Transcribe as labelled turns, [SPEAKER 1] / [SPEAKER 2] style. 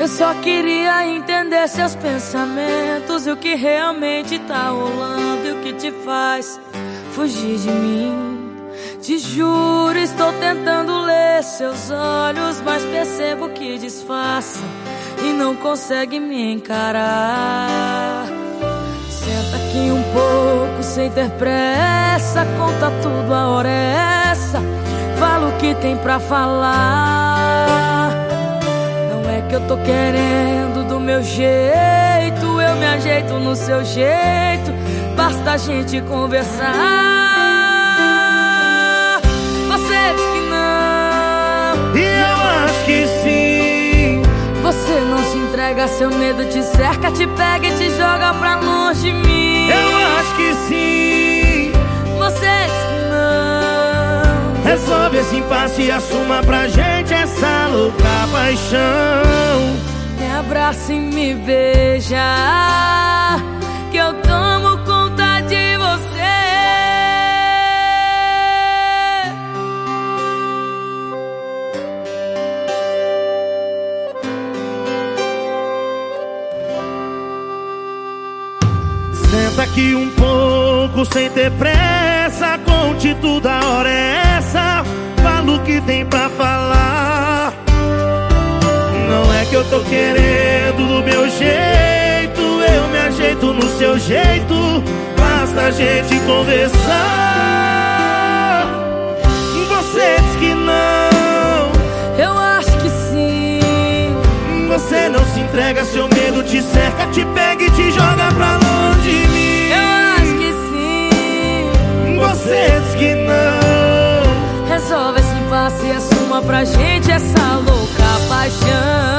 [SPEAKER 1] Eu só queria entender seus pensamentos e o que realmente tá rolando e o que te faz fugir de mim. Te juro, estou tentando ler seus olhos, mas percebo que disfarça e não consegue me encarar. Senta aqui um pouco sem ter pressa, conta tudo, a hora é essa. Fala o que tem pra falar eu tô querendo do meu jeito. Eu me ajeito no seu jeito. Basta a gente conversar. Você diz que não.
[SPEAKER 2] E eu acho que sim.
[SPEAKER 1] Você não se entrega, seu medo te cerca, te pega e te joga pra longe de mim.
[SPEAKER 2] Eu acho que sim.
[SPEAKER 1] Você diz que não.
[SPEAKER 2] Resolve esse impasse e assuma pra gente essa louca paixão
[SPEAKER 1] abraça e me beija Que eu tomo conta de você.
[SPEAKER 2] Senta aqui um pouco sem ter pressa Conte tudo, a hora é essa. Fala o que tem pra falar. Não é que eu tô querendo do meu jeito, eu me ajeito no seu jeito. Basta a gente conversar. Você diz que não.
[SPEAKER 1] Eu acho que sim.
[SPEAKER 2] Você não se entrega, seu medo te cerca, te pega e te joga pra longe de mim.
[SPEAKER 1] Eu acho que sim.
[SPEAKER 2] Você diz que não. Resolve esse passe e assuma pra gente essa louca paixão.